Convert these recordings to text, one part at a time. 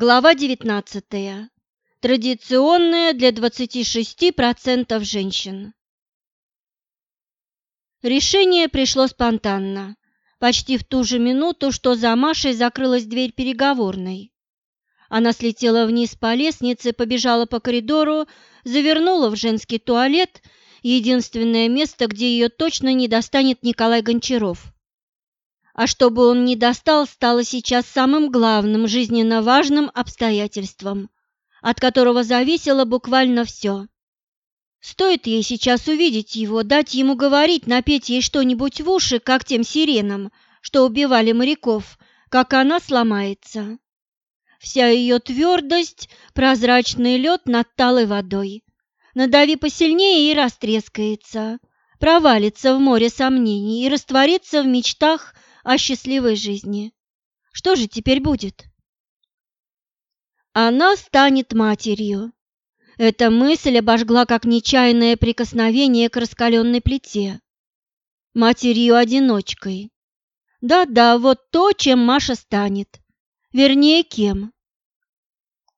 Глава 19. Традиционная для 26% женщин. Решение пришло спонтанно, почти в ту же минуту, что за Машей закрылась дверь переговорной. Она слетела вниз по лестнице, побежала по коридору, завернула в женский туалет, единственное место, где ее точно не достанет Николай Гончаров а чтобы он не достал, стало сейчас самым главным, жизненно важным обстоятельством, от которого зависело буквально все. Стоит ей сейчас увидеть его, дать ему говорить, напеть ей что-нибудь в уши, как тем сиренам, что убивали моряков, как она сломается. Вся ее твердость – прозрачный лед над талой водой. Надави посильнее и растрескается, провалится в море сомнений и растворится в мечтах – о счастливой жизни. Что же теперь будет? Она станет матерью. Эта мысль обожгла, как нечаянное прикосновение к раскаленной плите. Матерью-одиночкой. Да-да, вот то, чем Маша станет. Вернее, кем.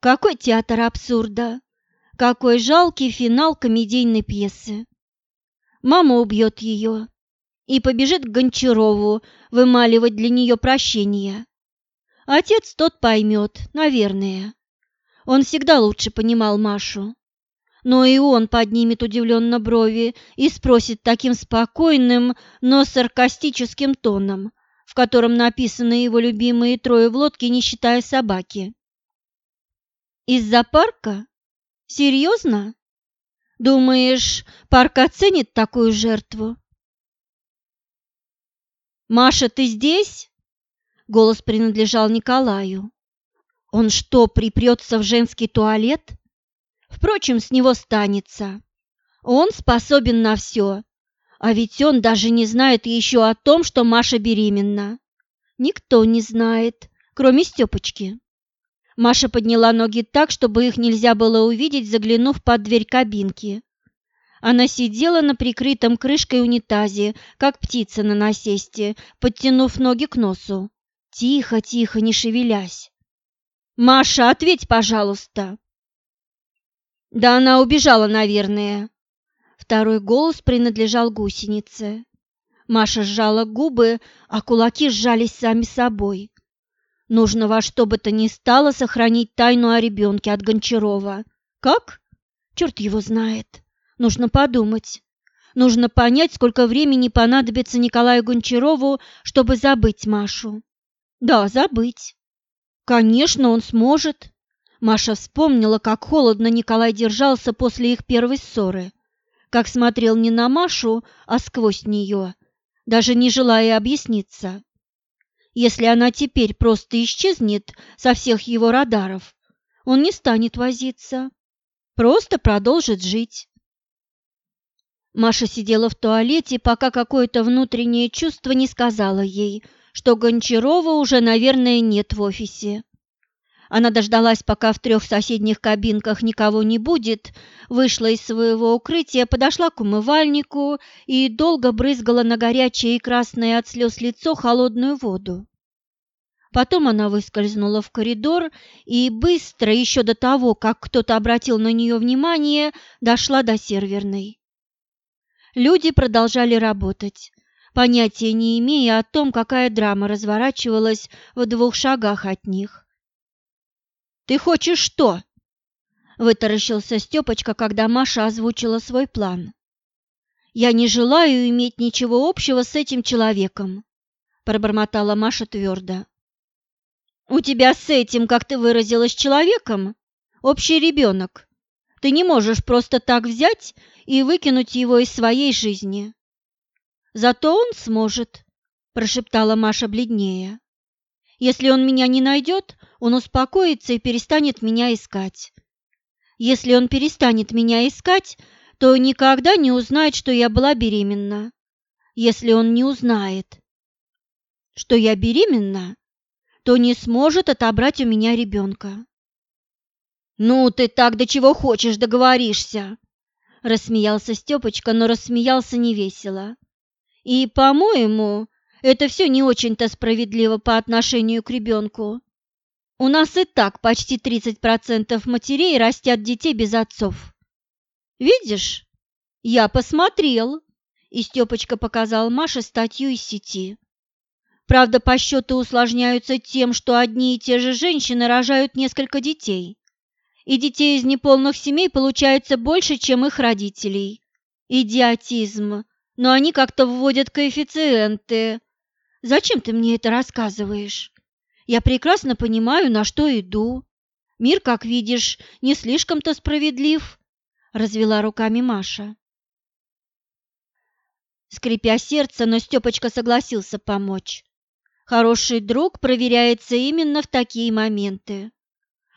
Какой театр абсурда! Какой жалкий финал комедийной пьесы! Мама убьет ее, и побежит к Гончарову вымаливать для нее прощение. Отец тот поймет, наверное. Он всегда лучше понимал Машу. Но и он поднимет удивленно брови и спросит таким спокойным, но саркастическим тоном, в котором написаны его любимые трое в лодке, не считая собаки. «Из-за парка? Серьезно? Думаешь, парк оценит такую жертву?» «Маша, ты здесь?» Голос принадлежал Николаю. «Он что, припрется в женский туалет?» Впрочем, с него станется. Он способен на все, а ведь он даже не знает еще о том, что Маша беременна. Никто не знает, кроме Степочки. Маша подняла ноги так, чтобы их нельзя было увидеть, заглянув под дверь кабинки. Она сидела на прикрытом крышкой унитазе, как птица на насесте, подтянув ноги к носу. Тихо, тихо, не шевелясь. «Маша, ответь, пожалуйста!» «Да она убежала, наверное». Второй голос принадлежал гусенице. Маша сжала губы, а кулаки сжались сами собой. Нужно во что бы то ни стало сохранить тайну о ребенке от Гончарова. Как? Черт его знает. Нужно подумать. Нужно понять, сколько времени понадобится Николаю Гончарову, чтобы забыть Машу. Да, забыть. Конечно, он сможет. Маша вспомнила, как холодно Николай держался после их первой ссоры, как смотрел не на Машу, а сквозь нее, даже не желая объясниться. Если она теперь просто исчезнет со всех его радаров, он не станет возиться, просто продолжит жить. Маша сидела в туалете, пока какое-то внутреннее чувство не сказала ей, что Гончарова уже, наверное, нет в офисе. Она дождалась, пока в трех соседних кабинках никого не будет, вышла из своего укрытия, подошла к умывальнику и долго брызгала на горячее и красное от слез лицо холодную воду. Потом она выскользнула в коридор и быстро, еще до того, как кто-то обратил на нее внимание, дошла до серверной. Люди продолжали работать, понятия не имея о том, какая драма разворачивалась в двух шагах от них. «Ты хочешь что?» – вытаращился Степочка, когда Маша озвучила свой план. «Я не желаю иметь ничего общего с этим человеком», – пробормотала Маша твердо. «У тебя с этим, как ты выразилась, человеком, общий ребенок. Ты не можешь просто так взять и выкинуть его из своей жизни. Зато он сможет, прошептала Маша бледнее. Если он меня не найдет, он успокоится и перестанет меня искать. Если он перестанет меня искать, то никогда не узнает, что я была беременна. Если он не узнает, что я беременна, то не сможет отобрать у меня ребенка. «Ну, ты так до чего хочешь договоришься!» Рассмеялся Степочка, но рассмеялся невесело. И, по-моему, это все не очень-то справедливо по отношению к ребенку. У нас и так почти 30% матерей растят детей без отцов. Видишь? Я посмотрел. И Степочка показал Маше статью из сети. Правда, подсчеты усложняются тем, что одни и те же женщины рожают несколько детей. И детей из неполных семей получается больше, чем их родителей. Идиотизм. Но они как-то вводят коэффициенты. Зачем ты мне это рассказываешь? Я прекрасно понимаю, на что иду. Мир, как видишь, не слишком-то справедлив, развела руками Маша. Скрипя сердце, но Степочка согласился помочь. Хороший друг проверяется именно в такие моменты.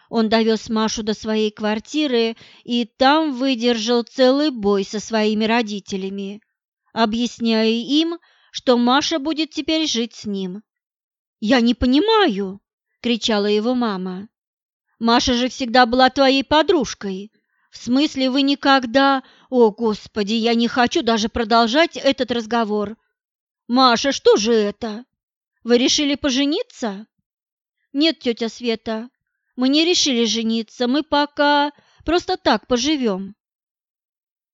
Он довез Машу до своей квартиры и там выдержал целый бой со своими родителями, объясняя им, что Маша будет теперь жить с ним. «Я не понимаю!» – кричала его мама. «Маша же всегда была твоей подружкой. В смысле, вы никогда... О, Господи, я не хочу даже продолжать этот разговор. Маша, что же это? Вы решили пожениться?» «Нет, тетя Света, мы не решили жениться, мы пока просто так поживем».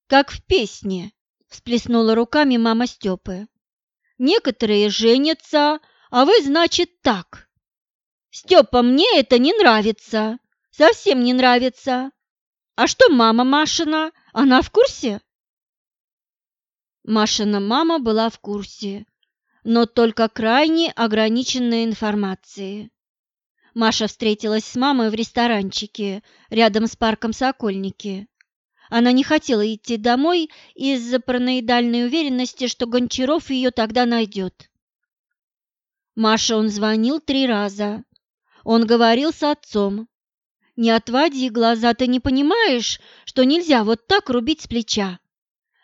«Как в песне», – всплеснула руками мама Степы. Некоторые женятся, а вы, значит, так. Степа, мне это не нравится. Совсем не нравится. А что мама Машина? Она в курсе? Машина мама была в курсе, но только крайне ограниченной информации. Маша встретилась с мамой в ресторанчике рядом с парком Сокольники. Она не хотела идти домой из-за параноидальной уверенности, что Гончаров ее тогда найдет. Маша он звонил три раза. Он говорил с отцом. «Не отводи глаза, ты не понимаешь, что нельзя вот так рубить с плеча?»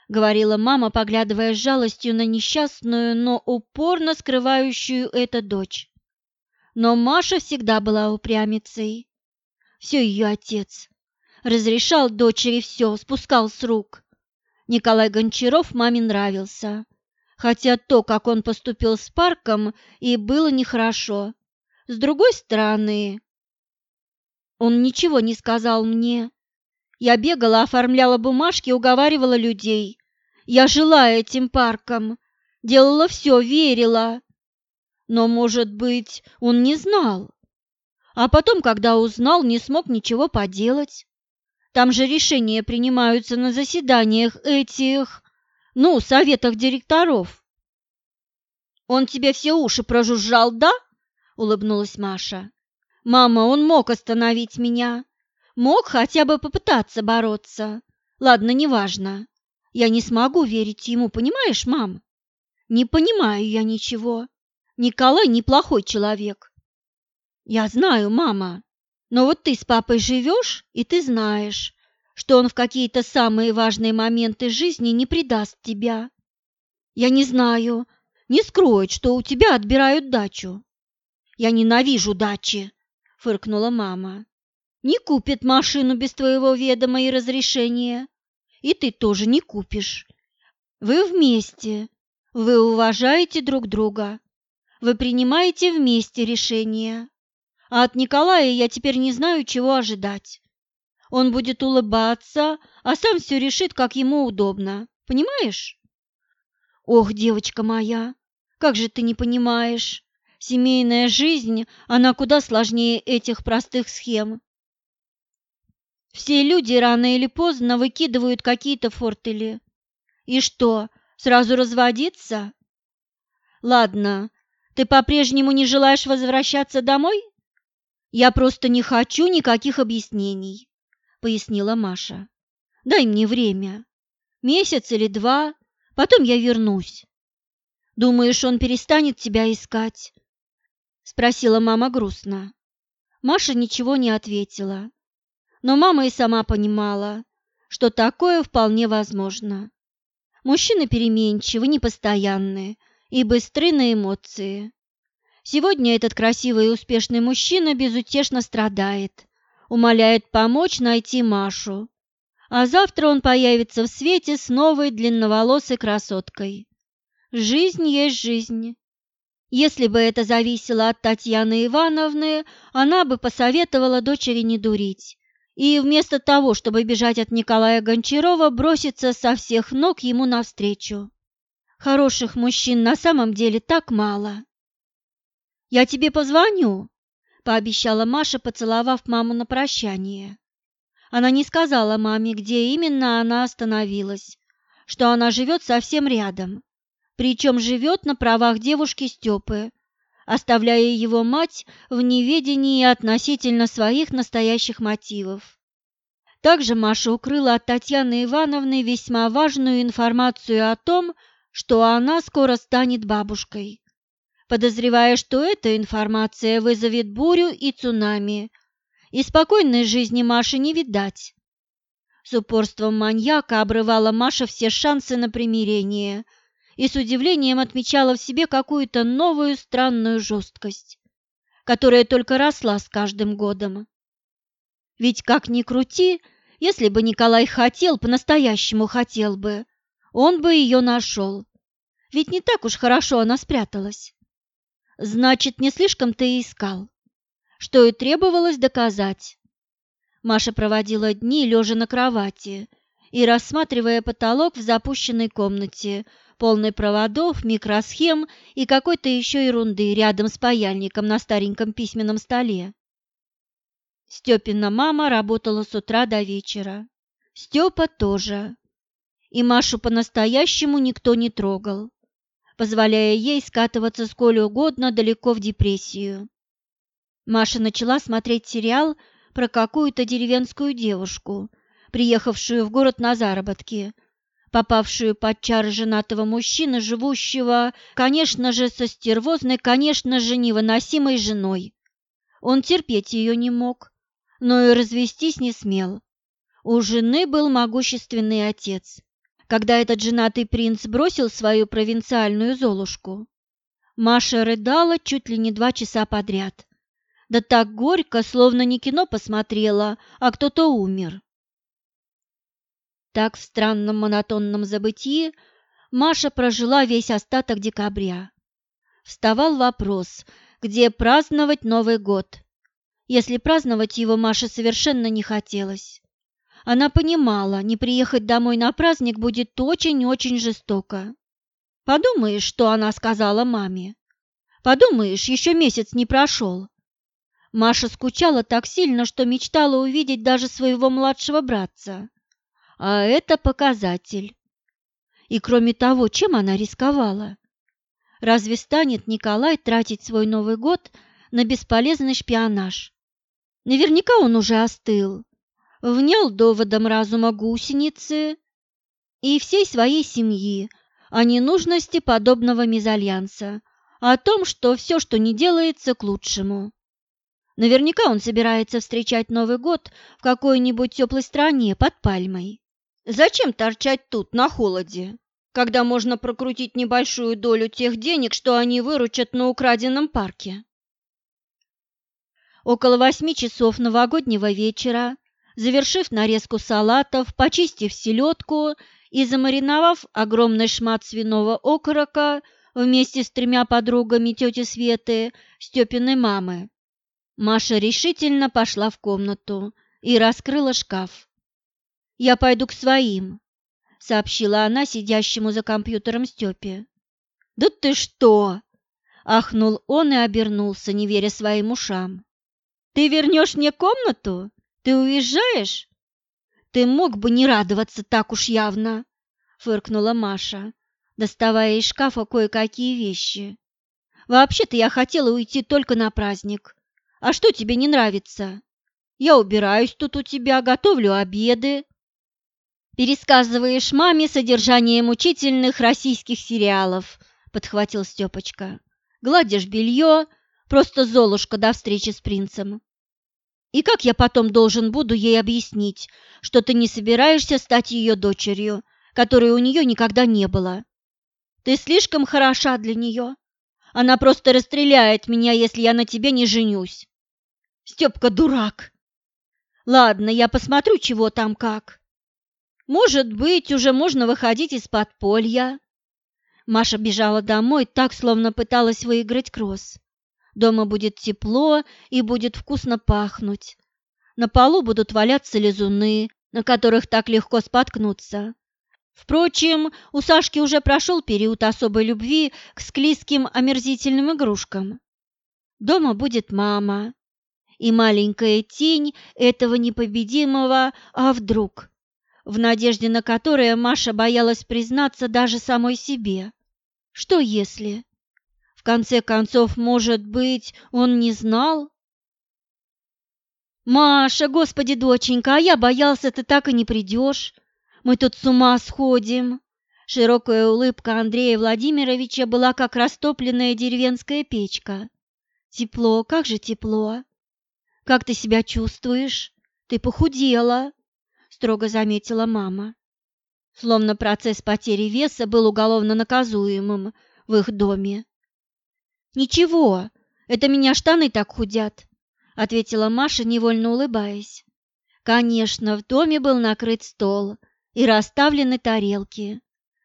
Говорила мама, поглядывая с жалостью на несчастную, но упорно скрывающую это дочь. Но Маша всегда была упрямицей. Все ее отец разрешал дочери все, спускал с рук. Николай Гончаров маме нравился, хотя то, как он поступил с парком, и было нехорошо. С другой стороны, он ничего не сказал мне. Я бегала, оформляла бумажки, уговаривала людей. Я жила этим парком, делала все, верила. Но, может быть, он не знал. А потом, когда узнал, не смог ничего поделать. Там же решения принимаются на заседаниях этих, ну, советах директоров. Он тебе все уши прожужжал, да? улыбнулась Маша. Мама, он мог остановить меня. Мог хотя бы попытаться бороться. Ладно, неважно. Я не смогу верить ему, понимаешь, мам? Не понимаю я ничего. Николай неплохой человек. Я знаю, мама. Но вот ты с папой живешь, и ты знаешь, что он в какие-то самые важные моменты жизни не предаст тебя. Я не знаю, не скроет, что у тебя отбирают дачу. Я ненавижу дачи, фыркнула мама. Не купит машину без твоего ведома и разрешения. И ты тоже не купишь. Вы вместе, вы уважаете друг друга, вы принимаете вместе решения. А от Николая я теперь не знаю, чего ожидать. Он будет улыбаться, а сам все решит, как ему удобно. Понимаешь? Ох, девочка моя, как же ты не понимаешь? Семейная жизнь, она куда сложнее этих простых схем. Все люди рано или поздно выкидывают какие-то фортели. И что, сразу разводиться? Ладно, ты по-прежнему не желаешь возвращаться домой? «Я просто не хочу никаких объяснений», — пояснила Маша. «Дай мне время. Месяц или два, потом я вернусь». «Думаешь, он перестанет тебя искать?» — спросила мама грустно. Маша ничего не ответила, но мама и сама понимала, что такое вполне возможно. Мужчины переменчивы, непостоянны и быстры на эмоции. Сегодня этот красивый и успешный мужчина безутешно страдает, умоляет помочь найти Машу. А завтра он появится в свете с новой длинноволосой красоткой. Жизнь есть жизнь. Если бы это зависело от Татьяны Ивановны, она бы посоветовала дочери не дурить и вместо того, чтобы бежать от Николая Гончарова, броситься со всех ног ему навстречу. Хороших мужчин на самом деле так мало. «Я тебе позвоню», – пообещала Маша, поцеловав маму на прощание. Она не сказала маме, где именно она остановилась, что она живет совсем рядом, причем живет на правах девушки Степы, оставляя его мать в неведении относительно своих настоящих мотивов. Также Маша укрыла от Татьяны Ивановны весьма важную информацию о том, что она скоро станет бабушкой, подозревая, что эта информация вызовет бурю и цунами, и спокойной жизни Маши не видать. С упорством маньяка обрывала Маша все шансы на примирение – и с удивлением отмечала в себе какую-то новую странную жесткость, которая только росла с каждым годом. Ведь как ни крути, если бы Николай хотел, по-настоящему хотел бы, он бы ее нашел. Ведь не так уж хорошо она спряталась. Значит, не слишком ты искал, что и требовалось доказать. Маша проводила дни, лежа на кровати и рассматривая потолок в запущенной комнате, полный проводов, микросхем и какой-то еще ерунды рядом с паяльником на стареньком письменном столе. Степина мама работала с утра до вечера. Степа тоже. И Машу по-настоящему никто не трогал, позволяя ей скатываться сколь угодно далеко в депрессию. Маша начала смотреть сериал про какую-то деревенскую девушку, приехавшую в город на заработки – попавшую под чары женатого мужчины, живущего, конечно же, со стервозной, конечно же, невыносимой женой. Он терпеть ее не мог, но и развестись не смел. У жены был могущественный отец. Когда этот женатый принц бросил свою провинциальную Золушку, Маша рыдала чуть ли не два часа подряд. Да так горько, словно не кино посмотрела, а кто-то умер. Так в странном монотонном забытии Маша прожила весь остаток декабря. Вставал вопрос, где праздновать Новый год. Если праздновать его Маше совершенно не хотелось. Она понимала, не приехать домой на праздник будет очень-очень жестоко. Подумаешь, что она сказала маме. Подумаешь, еще месяц не прошел. Маша скучала так сильно, что мечтала увидеть даже своего младшего братца а это показатель. И кроме того, чем она рисковала? Разве станет Николай тратить свой Новый год на бесполезный шпионаж? Наверняка он уже остыл, внял доводом разума гусеницы и всей своей семьи о ненужности подобного мезальянса, о том, что все, что не делается, к лучшему. Наверняка он собирается встречать Новый год в какой-нибудь теплой стране под пальмой. Зачем торчать тут, на холоде, когда можно прокрутить небольшую долю тех денег, что они выручат на украденном парке? Около восьми часов новогоднего вечера, завершив нарезку салатов, почистив селедку и замариновав огромный шмат свиного окорока вместе с тремя подругами тети Светы, Степиной мамы, Маша решительно пошла в комнату и раскрыла шкаф. «Я пойду к своим», — сообщила она сидящему за компьютером Степе. «Да ты что!» — ахнул он и обернулся, не веря своим ушам. «Ты вернешь мне комнату? Ты уезжаешь?» «Ты мог бы не радоваться так уж явно», — фыркнула Маша, доставая из шкафа кое-какие вещи. «Вообще-то я хотела уйти только на праздник. А что тебе не нравится? Я убираюсь тут у тебя, готовлю обеды, «Пересказываешь маме содержание мучительных российских сериалов», — подхватил Степочка. «Гладишь белье, просто золушка до встречи с принцем». «И как я потом должен буду ей объяснить, что ты не собираешься стать ее дочерью, которой у нее никогда не было? Ты слишком хороша для нее. Она просто расстреляет меня, если я на тебе не женюсь». «Степка дурак!» «Ладно, я посмотрю, чего там как». Может быть, уже можно выходить из подполья. Маша бежала домой так, словно пыталась выиграть кросс. Дома будет тепло и будет вкусно пахнуть. На полу будут валяться лизуны, на которых так легко споткнуться. Впрочем, у Сашки уже прошел период особой любви к склизким омерзительным игрушкам. Дома будет мама и маленькая тень этого непобедимого «а вдруг?», в надежде на которое Маша боялась признаться даже самой себе. Что если? Конце концов, может быть, он не знал? «Маша, господи, доченька, а я боялся, ты так и не придешь. Мы тут с ума сходим!» Широкая улыбка Андрея Владимировича была как растопленная деревенская печка. «Тепло, как же тепло! Как ты себя чувствуешь? Ты похудела!» — строго заметила мама. Словно процесс потери веса был уголовно наказуемым в их доме. «Ничего, это меня штаны так худят», — ответила Маша, невольно улыбаясь. Конечно, в доме был накрыт стол и расставлены тарелки.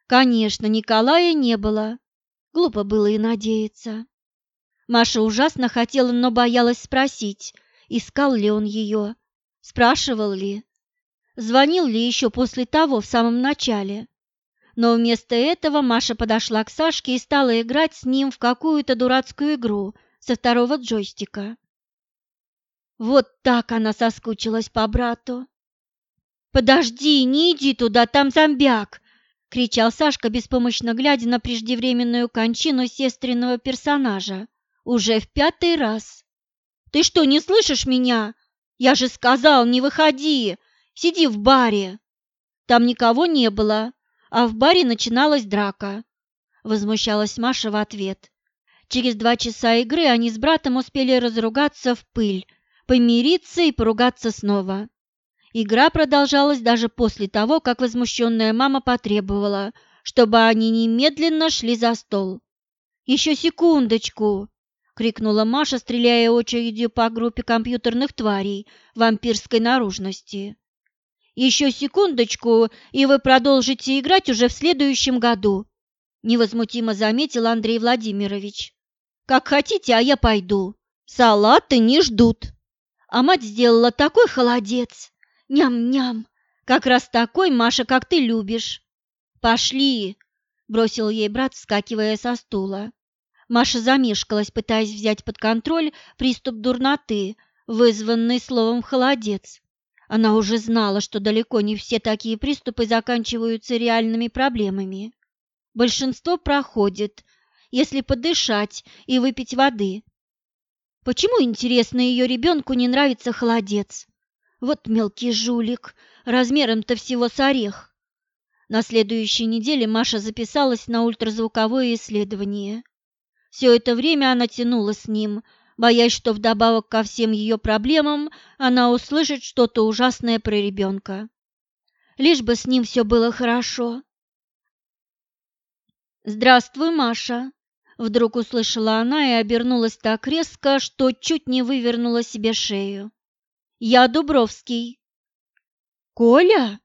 Конечно, Николая не было. Глупо было и надеяться. Маша ужасно хотела, но боялась спросить, искал ли он ее, спрашивал ли, звонил ли еще после того в самом начале. Но вместо этого Маша подошла к Сашке и стала играть с ним в какую-то дурацкую игру со второго джойстика. Вот так она соскучилась по брату. «Подожди, не иди туда, там зомбяк!» — кричал Сашка, беспомощно глядя на преждевременную кончину сестренного персонажа. «Уже в пятый раз!» «Ты что, не слышишь меня? Я же сказал, не выходи! Сиди в баре!» Там никого не было, а в баре начиналась драка. Возмущалась Маша в ответ. Через два часа игры они с братом успели разругаться в пыль, помириться и поругаться снова. Игра продолжалась даже после того, как возмущенная мама потребовала, чтобы они немедленно шли за стол. «Еще секундочку!» — крикнула Маша, стреляя очередью по группе компьютерных тварей вампирской наружности. «Еще секундочку, и вы продолжите играть уже в следующем году», — невозмутимо заметил Андрей Владимирович. «Как хотите, а я пойду. Салаты не ждут». А мать сделала такой холодец. Ням-ням. Как раз такой, Маша, как ты любишь. Пошли, бросил ей брат, вскакивая со стула. Маша замешкалась, пытаясь взять под контроль приступ дурноты, вызванный словом «холодец». Она уже знала, что далеко не все такие приступы заканчиваются реальными проблемами. Большинство проходит, если подышать и выпить воды. Почему, интересно, ее ребенку не нравится холодец? Вот мелкий жулик, размером-то всего с орех. На следующей неделе Маша записалась на ультразвуковое исследование. Все это время она тянула с ним, боясь, что вдобавок ко всем ее проблемам она услышит что-то ужасное про ребенка. Лишь бы с ним все было хорошо. «Здравствуй, Маша!» Вдруг услышала она и обернулась так резко, что чуть не вывернула себе шею. «Я Дубровский». «Коля?»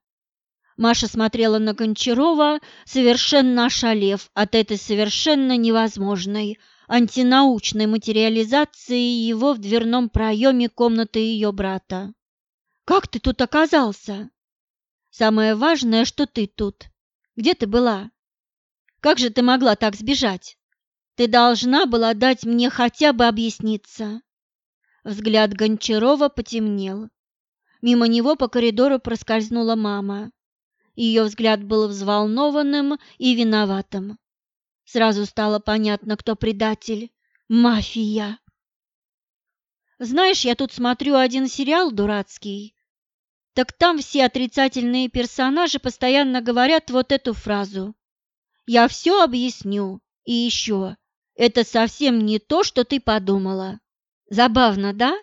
Маша смотрела на Гончарова, совершенно ошалев от этой совершенно невозможной, антинаучной материализации его в дверном проеме комнаты ее брата. «Как ты тут оказался?» «Самое важное, что ты тут. Где ты была? Как же ты могла так сбежать?» Ты должна была дать мне хотя бы объясниться. Взгляд Гончарова потемнел. Мимо него по коридору проскользнула мама. Ее взгляд был взволнованным и виноватым. Сразу стало понятно, кто предатель. Мафия. Знаешь, я тут смотрю один сериал дурацкий. Так там все отрицательные персонажи постоянно говорят вот эту фразу. Я все объясню. И еще, это совсем не то, что ты подумала. Забавно, да?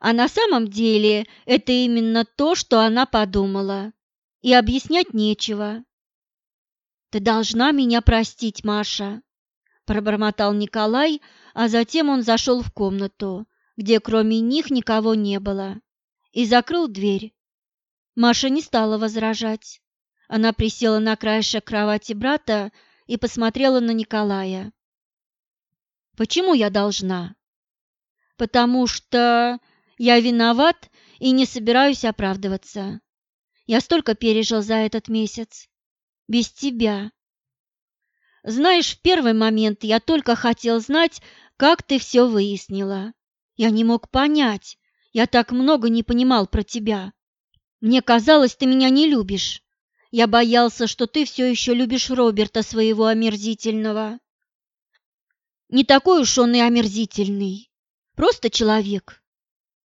А на самом деле это именно то, что она подумала. И объяснять нечего. Ты должна меня простить, Маша, пробормотал Николай, а затем он зашел в комнату, где кроме них никого не было, и закрыл дверь. Маша не стала возражать. Она присела на краешек кровати брата и посмотрела на Николая. «Почему я должна?» «Потому что я виноват и не собираюсь оправдываться. Я столько пережил за этот месяц. Без тебя. Знаешь, в первый момент я только хотел знать, как ты все выяснила. Я не мог понять. Я так много не понимал про тебя. Мне казалось, ты меня не любишь. Я боялся, что ты все еще любишь Роберта, своего омерзительного. Не такой уж он и омерзительный. Просто человек,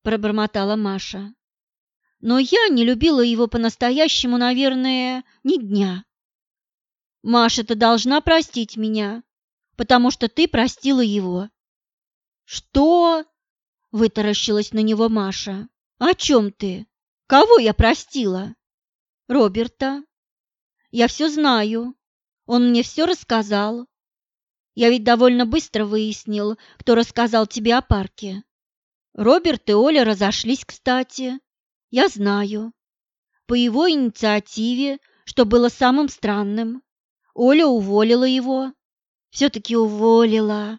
пробормотала Маша. Но я не любила его по-настоящему, наверное, ни дня. Маша, ты должна простить меня, потому что ты простила его. Что? Вытаращилась на него Маша. О чем ты? Кого я простила? Роберта. Я все знаю. Он мне все рассказал. Я ведь довольно быстро выяснил, кто рассказал тебе о парке. Роберт и Оля разошлись, кстати. Я знаю. По его инициативе, что было самым странным. Оля уволила его. Все-таки уволила,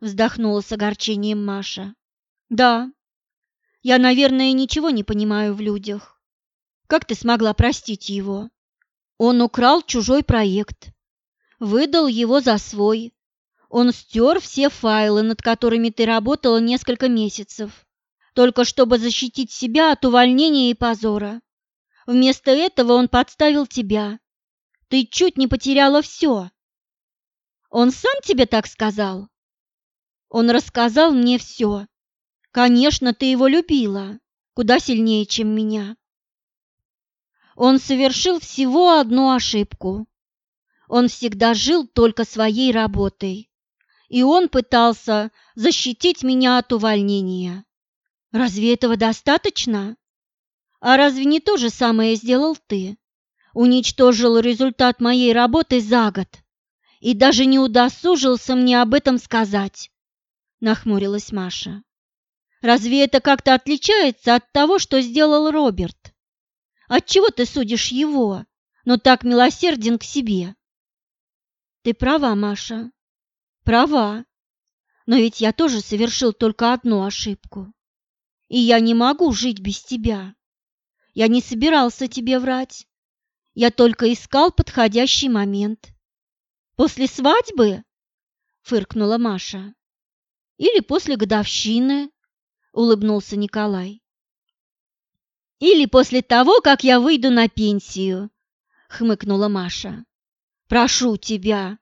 вздохнула с огорчением Маша. Да, я, наверное, ничего не понимаю в людях. Как ты смогла простить его? Он украл чужой проект, выдал его за свой. Он стер все файлы, над которыми ты работала несколько месяцев, только чтобы защитить себя от увольнения и позора. Вместо этого он подставил тебя. Ты чуть не потеряла все. Он сам тебе так сказал? Он рассказал мне все. Конечно, ты его любила, куда сильнее, чем меня. Он совершил всего одну ошибку. Он всегда жил только своей работой, и он пытался защитить меня от увольнения. Разве этого достаточно? А разве не то же самое сделал ты? Уничтожил результат моей работы за год и даже не удосужился мне об этом сказать, нахмурилась Маша. Разве это как-то отличается от того, что сделал Роберт? Отчего ты судишь его, но так милосерден к себе? Ты права, Маша, права. Но ведь я тоже совершил только одну ошибку. И я не могу жить без тебя. Я не собирался тебе врать. Я только искал подходящий момент. После свадьбы? Фыркнула Маша. Или после годовщины, улыбнулся Николай. Или после того, как я выйду на пенсию, хмыкнула Маша. Прошу тебя.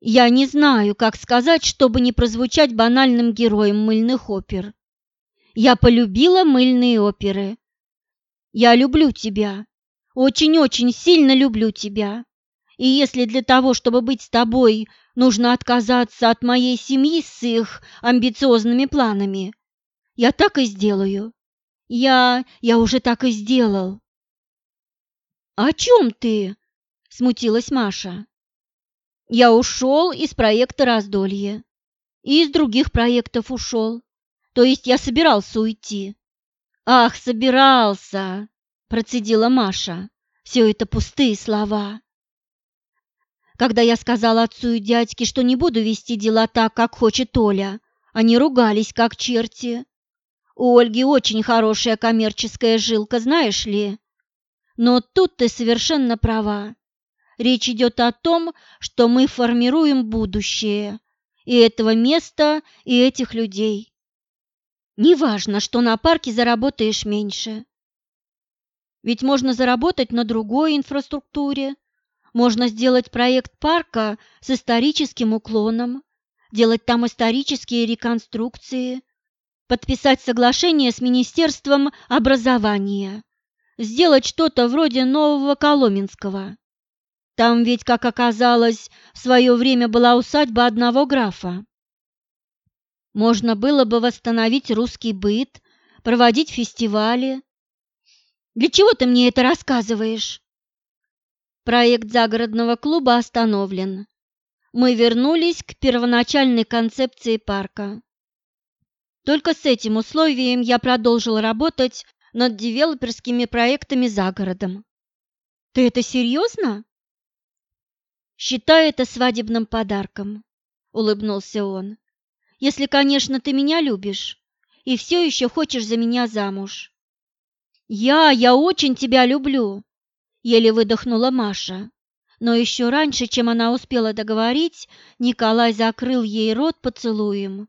Я не знаю, как сказать, чтобы не прозвучать банальным героем мыльных опер. Я полюбила мыльные оперы. Я люблю тебя. Очень-очень сильно люблю тебя. И если для того, чтобы быть с тобой, нужно отказаться от моей семьи с их амбициозными планами, я так и сделаю. Я... я уже так и сделал. «О чем ты?» – смутилась Маша. «Я ушел из проекта «Раздолье». И из других проектов ушел. То есть я собирался уйти». «Ах, собирался!» – процедила Маша. «Все это пустые слова». Когда я сказала отцу и дядьке, что не буду вести дела так, как хочет Оля, они ругались, как черти. У Ольги очень хорошая коммерческая жилка, знаешь ли. Но тут ты совершенно права. Речь идет о том, что мы формируем будущее, и этого места, и этих людей. Неважно, что на парке заработаешь меньше. Ведь можно заработать на другой инфраструктуре, можно сделать проект парка с историческим уклоном, делать там исторические реконструкции, подписать соглашение с Министерством образования, сделать что-то вроде нового Коломенского. Там ведь, как оказалось, в свое время была усадьба одного графа. Можно было бы восстановить русский быт, проводить фестивали. Для чего ты мне это рассказываешь? Проект загородного клуба остановлен. Мы вернулись к первоначальной концепции парка. Только с этим условием я продолжил работать над девелоперскими проектами за городом. Ты это серьезно? Считай это свадебным подарком, улыбнулся он. Если, конечно, ты меня любишь и все еще хочешь за меня замуж. Я, я очень тебя люблю, еле выдохнула Маша. Но еще раньше, чем она успела договорить, Николай закрыл ей рот поцелуем.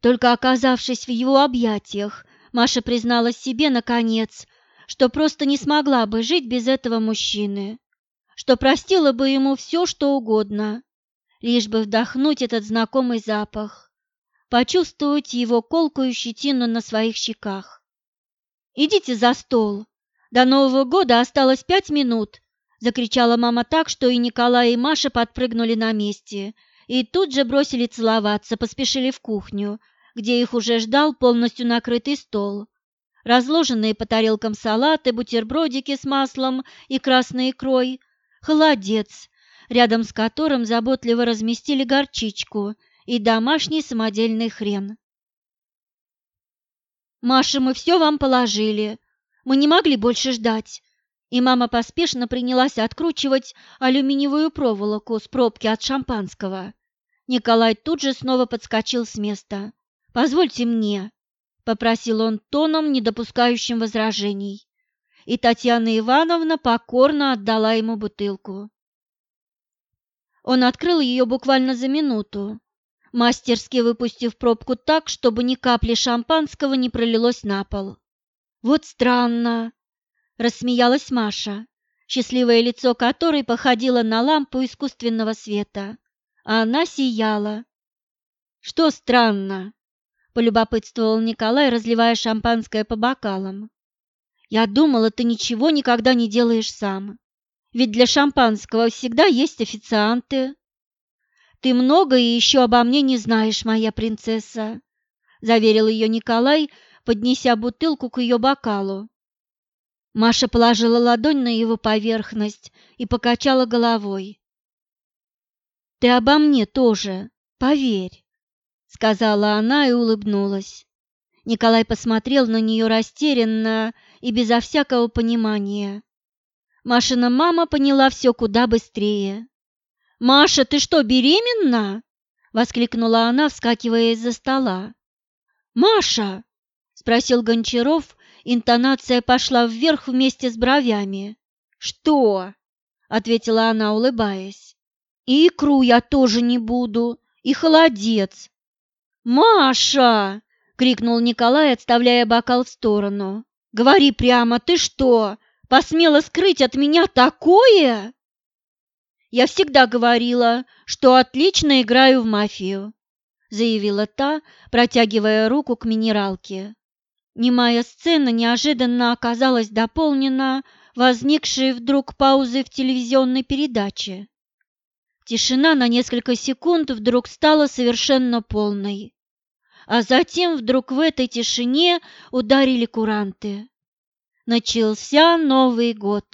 Только оказавшись в его объятиях, Маша призналась себе, наконец, что просто не смогла бы жить без этого мужчины, что простила бы ему все, что угодно, лишь бы вдохнуть этот знакомый запах, почувствовать его колкую щетину на своих щеках. «Идите за стол. До Нового года осталось пять минут», – закричала мама так, что и Николай, и Маша подпрыгнули на месте и тут же бросили целоваться, поспешили в кухню, где их уже ждал полностью накрытый стол. Разложенные по тарелкам салаты, бутербродики с маслом и красной икрой, холодец, рядом с которым заботливо разместили горчичку и домашний самодельный хрен. «Маша, мы все вам положили. Мы не могли больше ждать». И мама поспешно принялась откручивать алюминиевую проволоку с пробки от шампанского. Николай тут же снова подскочил с места. «Позвольте мне», — попросил он тоном, не допускающим возражений. И Татьяна Ивановна покорно отдала ему бутылку. Он открыл ее буквально за минуту, мастерски выпустив пробку так, чтобы ни капли шампанского не пролилось на пол. «Вот странно!» – рассмеялась Маша, счастливое лицо которой походило на лампу искусственного света, а она сияла. «Что странно?» – полюбопытствовал Николай, разливая шампанское по бокалам. «Я думала, ты ничего никогда не делаешь сам. Ведь для шампанского всегда есть официанты. Ты многое еще обо мне не знаешь, моя принцесса, заверил ее Николай, поднеся бутылку к ее бокалу. Маша положила ладонь на его поверхность и покачала головой. Ты обо мне тоже, поверь, сказала она и улыбнулась. Николай посмотрел на нее растерянно и безо всякого понимания. Машина мама поняла все куда быстрее. «Маша, ты что, беременна?» – воскликнула она, вскакивая из-за стола. «Маша!» – спросил Гончаров, интонация пошла вверх вместе с бровями. «Что?» – ответила она, улыбаясь. «И икру я тоже не буду, и холодец». «Маша!» – крикнул Николай, отставляя бокал в сторону. «Говори прямо, ты что, посмела скрыть от меня такое?» «Я всегда говорила, что отлично играю в мафию», заявила та, протягивая руку к минералке. Немая сцена неожиданно оказалась дополнена возникшей вдруг паузой в телевизионной передаче. Тишина на несколько секунд вдруг стала совершенно полной. А затем вдруг в этой тишине ударили куранты. Начался Новый год.